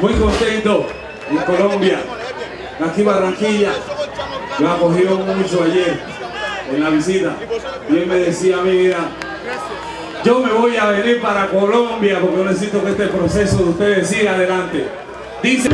muy contento en Colombia. Aquí Barranquilla lo acogió mucho ayer en la visita. Y él me decía a mí, mira, yo me voy a venir para Colombia porque yo necesito que este proceso de ustedes siga adelante. Dice...